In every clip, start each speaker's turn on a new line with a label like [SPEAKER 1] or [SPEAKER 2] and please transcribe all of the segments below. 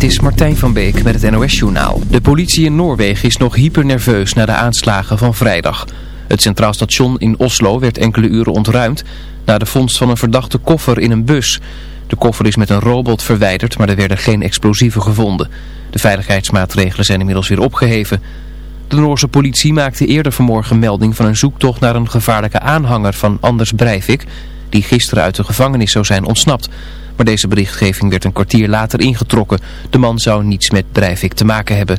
[SPEAKER 1] Dit is Martijn van Beek met het NOS-journaal. De politie in Noorwegen is nog hypernerveus na de aanslagen van vrijdag. Het Centraal Station in Oslo werd enkele uren ontruimd... na de vondst van een verdachte koffer in een bus. De koffer is met een robot verwijderd, maar er werden geen explosieven gevonden. De veiligheidsmaatregelen zijn inmiddels weer opgeheven. De Noorse politie maakte eerder vanmorgen melding van een zoektocht naar een gevaarlijke aanhanger van Anders Breivik... die gisteren uit de gevangenis zou zijn ontsnapt... Maar deze berichtgeving werd een kwartier later ingetrokken. De man zou niets met Breivik te maken hebben.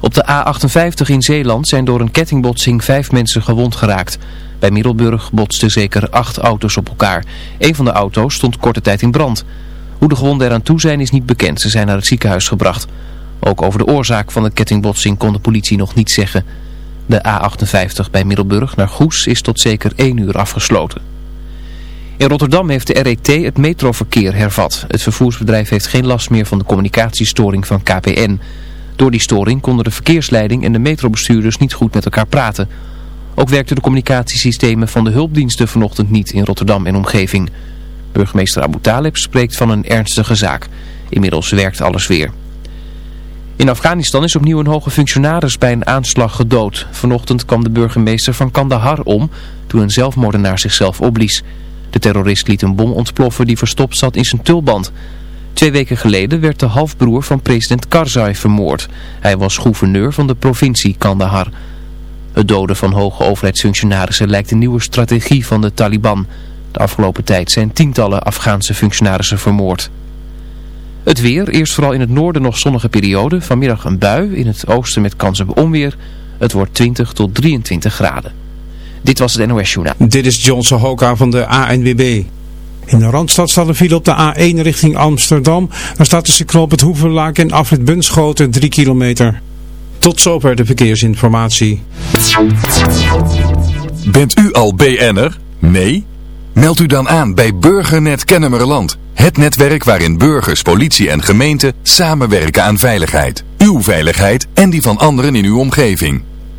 [SPEAKER 1] Op de A58 in Zeeland zijn door een kettingbotsing vijf mensen gewond geraakt. Bij Middelburg botsten zeker acht auto's op elkaar. Een van de auto's stond korte tijd in brand. Hoe de gewonden eraan toe zijn is niet bekend. Ze zijn naar het ziekenhuis gebracht. Ook over de oorzaak van de kettingbotsing kon de politie nog niets zeggen. De A58 bij Middelburg naar Goes is tot zeker één uur afgesloten. In Rotterdam heeft de RET het metroverkeer hervat. Het vervoersbedrijf heeft geen last meer van de communicatiestoring van KPN. Door die storing konden de verkeersleiding en de metrobestuurders niet goed met elkaar praten. Ook werkten de communicatiesystemen van de hulpdiensten vanochtend niet in Rotterdam en omgeving. Burgemeester Abu Talib spreekt van een ernstige zaak. Inmiddels werkt alles weer. In Afghanistan is opnieuw een hoge functionaris bij een aanslag gedood. Vanochtend kwam de burgemeester van Kandahar om toen een zelfmoordenaar zichzelf opblies. De terrorist liet een bom ontploffen die verstopt zat in zijn tulband. Twee weken geleden werd de halfbroer van president Karzai vermoord. Hij was gouverneur van de provincie Kandahar. Het doden van hoge overheidsfunctionarissen lijkt een nieuwe strategie van de Taliban. De afgelopen tijd zijn tientallen Afghaanse functionarissen vermoord. Het weer, eerst vooral in het noorden nog zonnige periode. Vanmiddag een bui, in het oosten met kans op onweer. Het wordt 20 tot 23 graden. Dit was het NOS Journaal.
[SPEAKER 2] Dit is Johnson Hoka van de ANWB. In de Randstad staat een file op de A1 richting Amsterdam. Daar staat tussen knop het Hoevenlaak en afrit Bunschoten 3 kilometer. Tot zover de verkeersinformatie.
[SPEAKER 3] Bent u al BN'er? Nee? Meld u dan aan bij Burgernet Kennemerland. Het netwerk waarin burgers, politie en gemeente samenwerken aan veiligheid. Uw veiligheid en die van anderen in uw omgeving.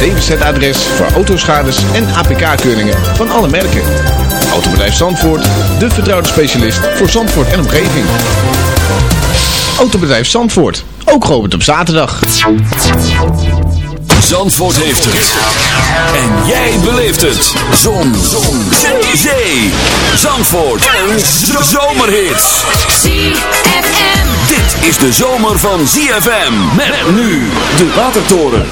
[SPEAKER 4] DWZ-adres voor autoschades en APK-keuringen van alle merken. Autobedrijf Zandvoort, de vertrouwde specialist voor Zandvoort en omgeving. Autobedrijf Zandvoort, ook geopend op zaterdag.
[SPEAKER 3] Zandvoort heeft het. En jij beleeft het. Zon. Zon. Zee. Zandvoort. En zomerhits.
[SPEAKER 5] ZFM.
[SPEAKER 3] Dit is de zomer van ZFM. Met nu de Watertoren.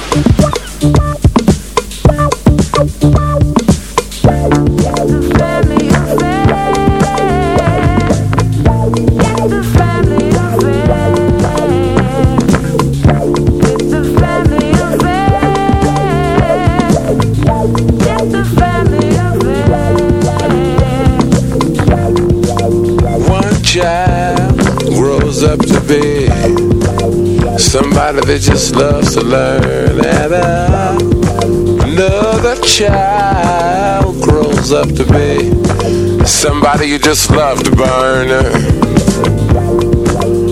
[SPEAKER 6] That just loves to learn, and uh, another child grows up to be somebody you just love to burn.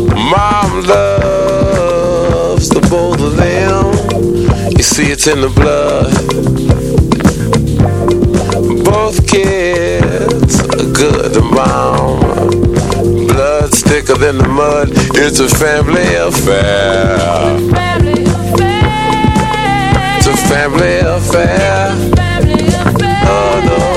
[SPEAKER 6] Mom loves the both of them. You see, it's in the blood. Both kids are good to mom. Thicker than the mud. It's a family affair. It's a family affair. Oh, no,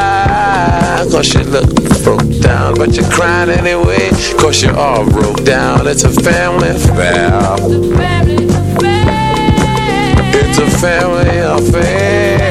[SPEAKER 6] cause you look broke down. But you're crying anyway cause you're all broke down. It's a family affair. It's a family affair.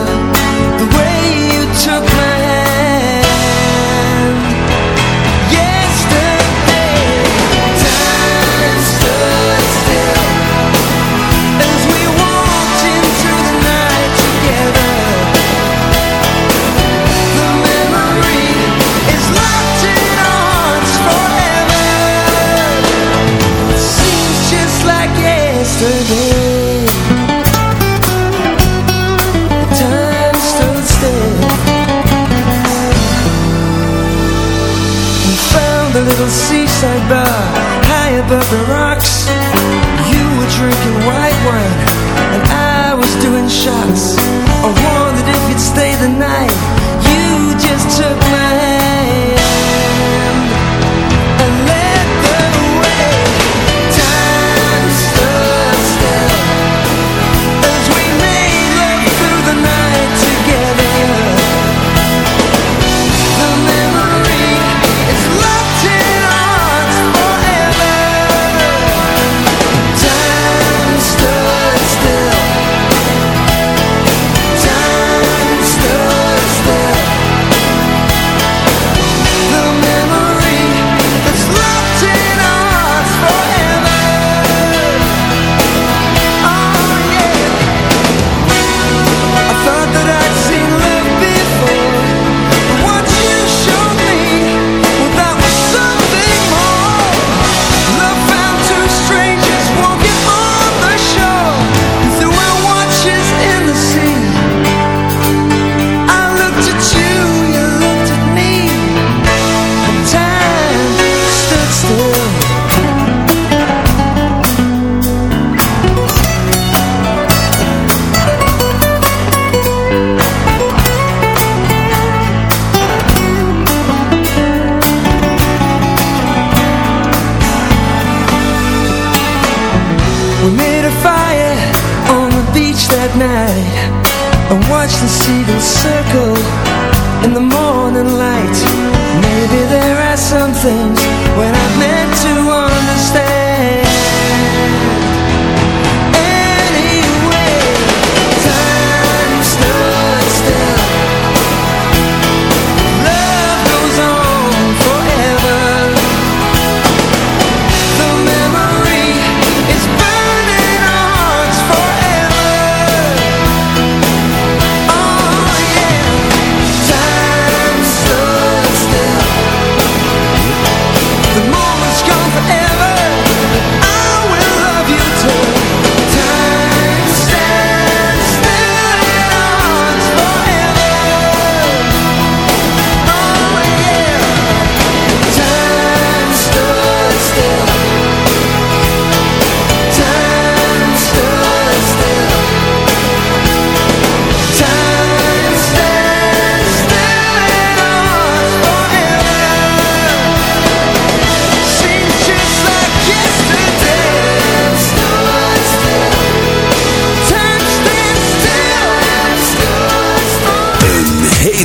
[SPEAKER 7] seaside bar High above the rocks. You were drinking white wine And I was doing shots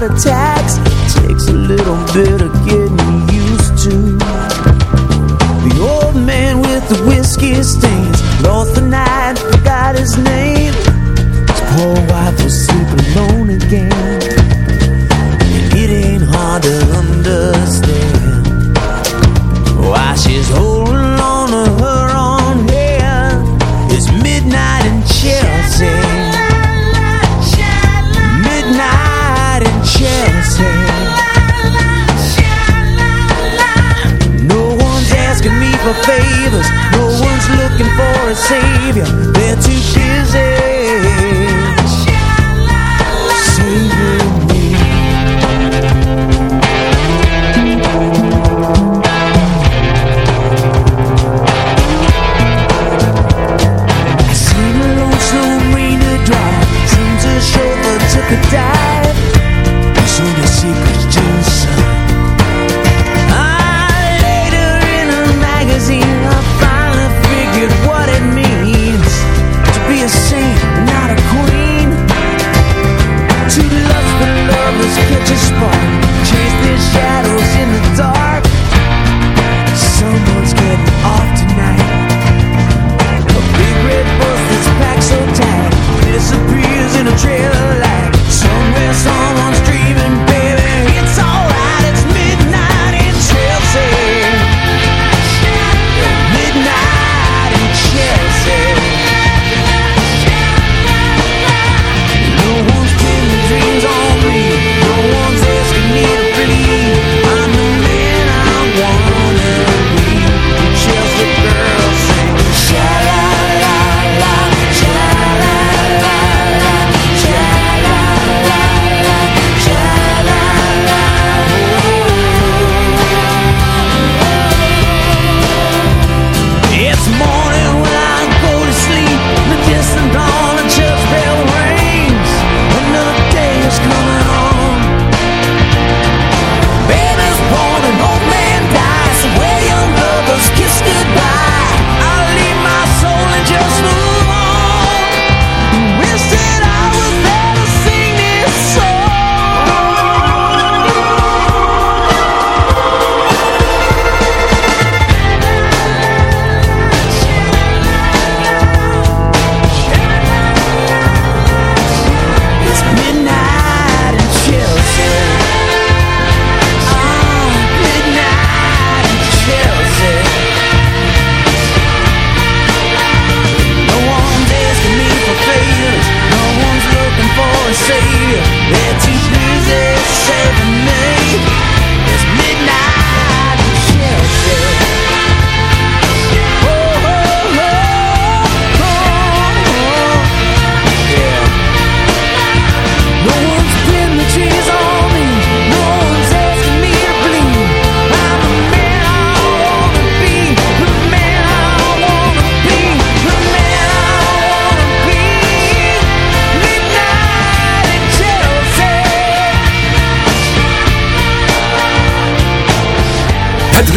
[SPEAKER 8] heart
[SPEAKER 9] attack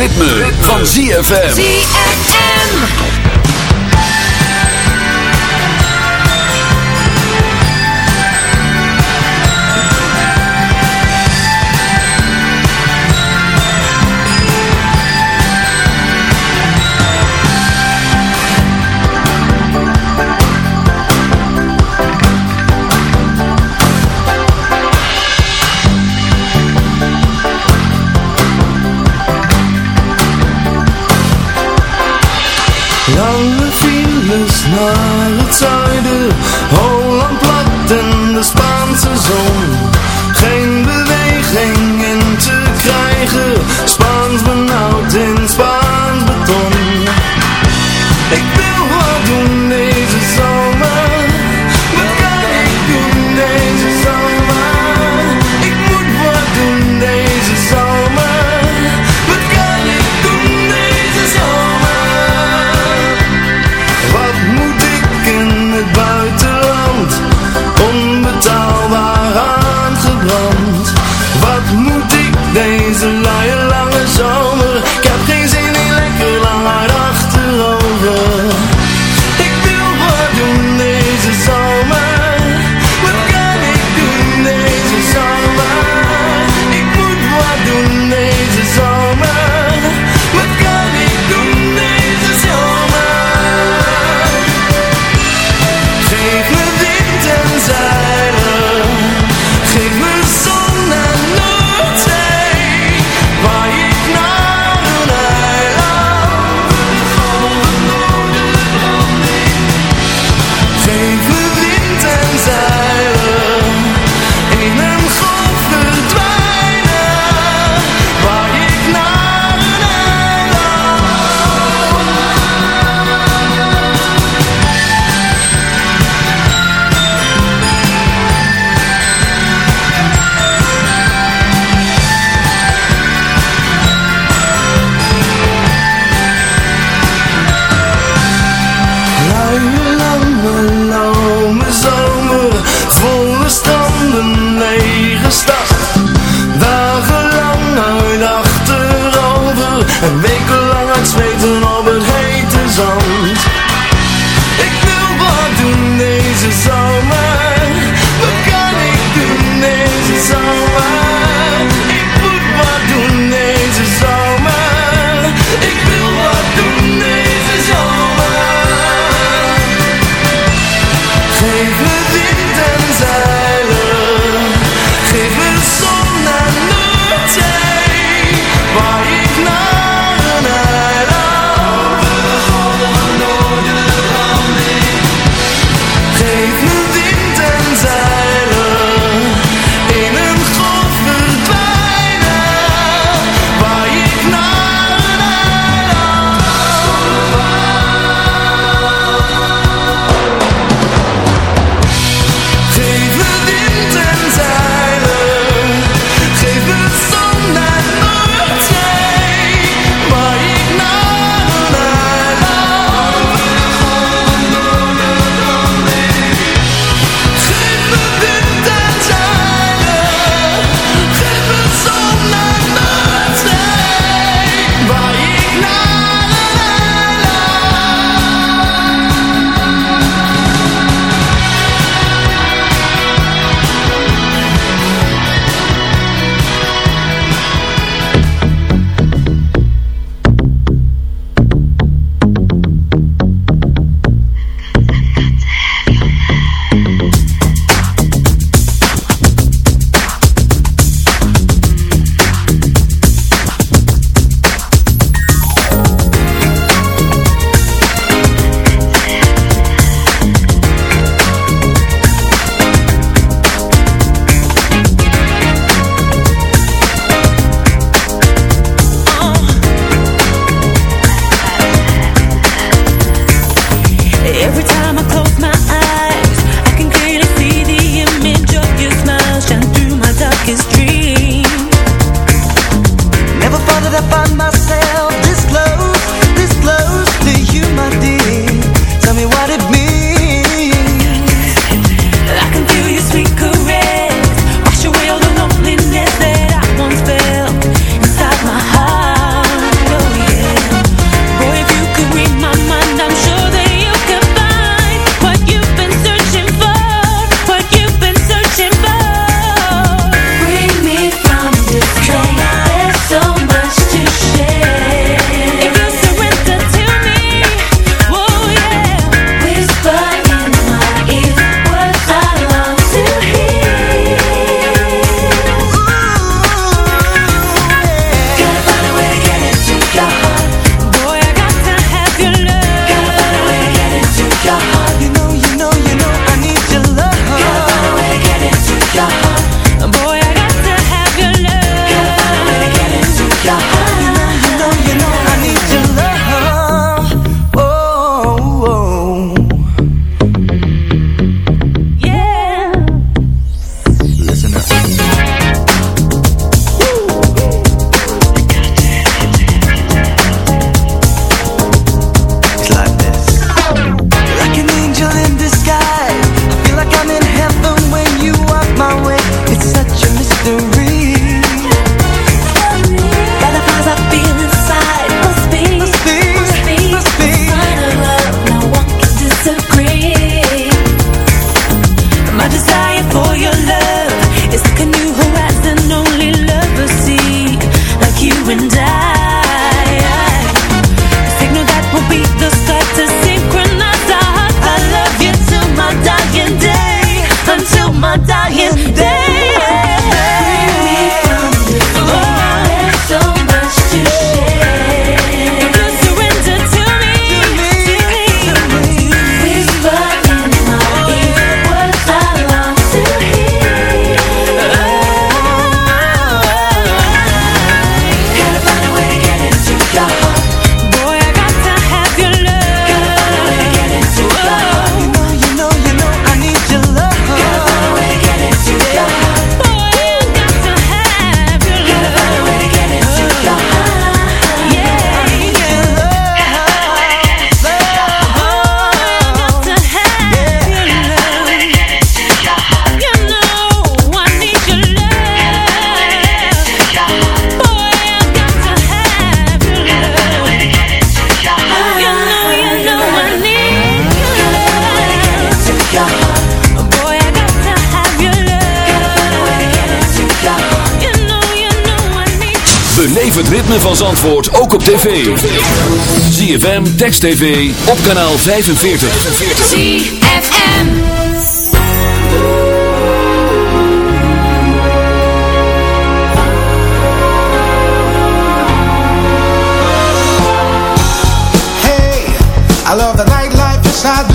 [SPEAKER 9] ritme, van ZFM.
[SPEAKER 7] Naar het zuiden, Holland plat en de Spaanse zon.
[SPEAKER 9] ritme van Zandvoort ook op tv. ZFM, Text TV, op kanaal 45.
[SPEAKER 10] ZFM
[SPEAKER 11] Hey, I love the nightlife
[SPEAKER 12] inside.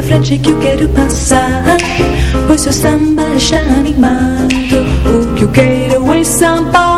[SPEAKER 12] minha frente que eu quero passar. Pois
[SPEAKER 13] seu samba já animado, o que eu quero é samba.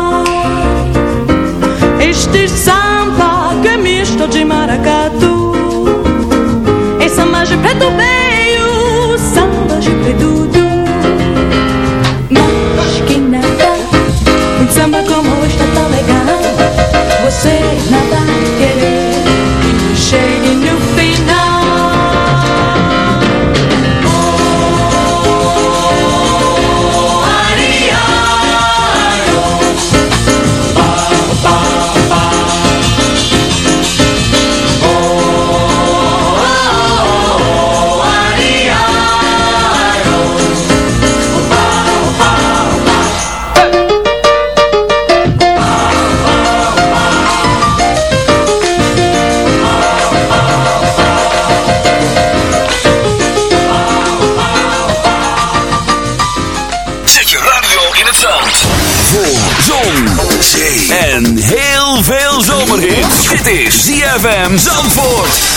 [SPEAKER 14] ZFM Zandvoort.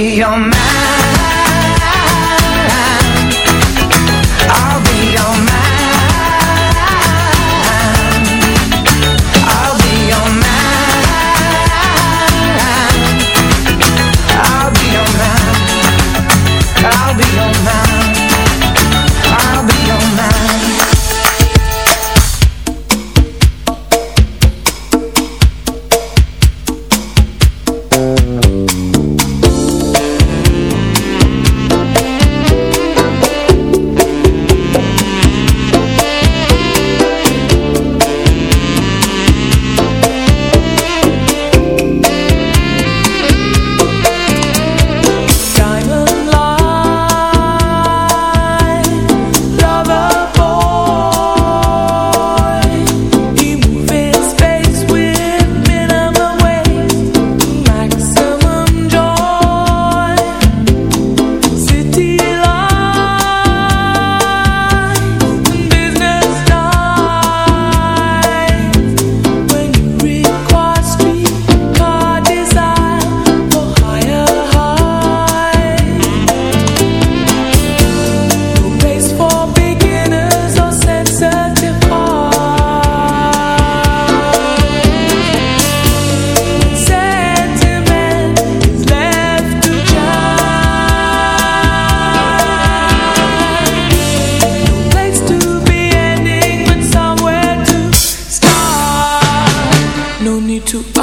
[SPEAKER 7] Your man.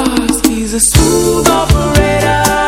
[SPEAKER 15] stars. He's a smooth operator.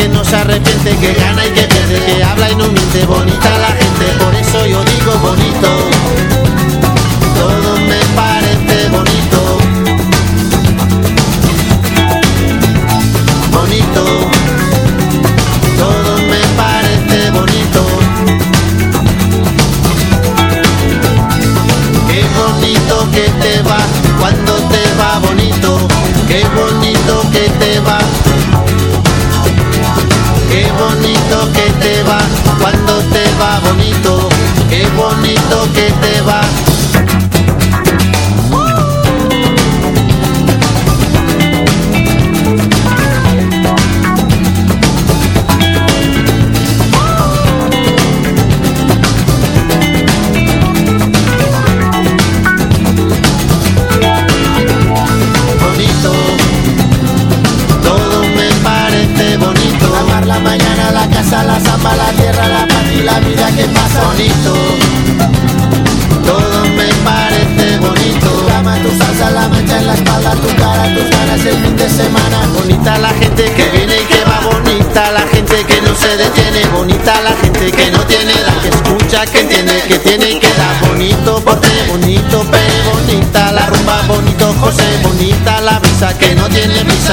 [SPEAKER 16] Que no se arrepiente, que gana y que pierde, que habla y no miente, bonita la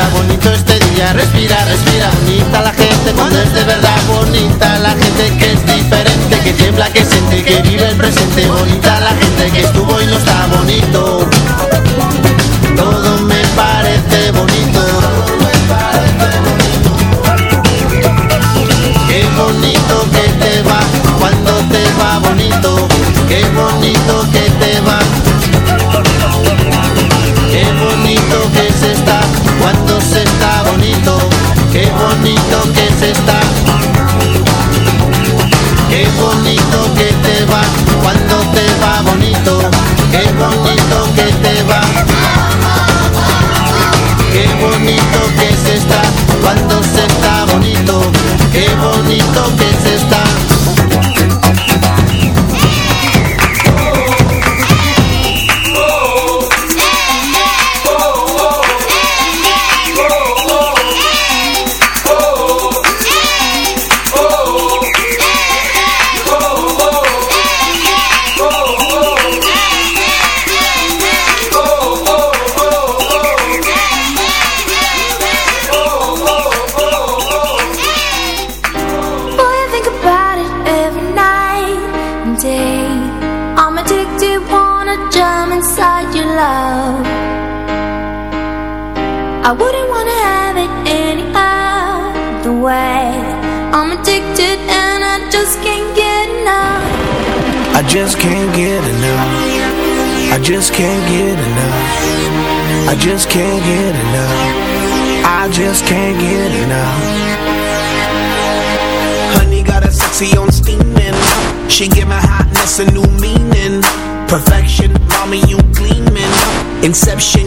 [SPEAKER 16] bonito este día, respira, respira, bonita la gente cuando es de verdad, bonita la gente que es diferente, que tiembla, que siente, que vive el presente, bonita la gente que estuvo y no está bonito, bonito que se
[SPEAKER 10] just can't get enough.
[SPEAKER 17] I just can't get enough. Honey got a sexy on steaming. She give my hotness a new meaning. Perfection, mommy, you gleaming. Inception,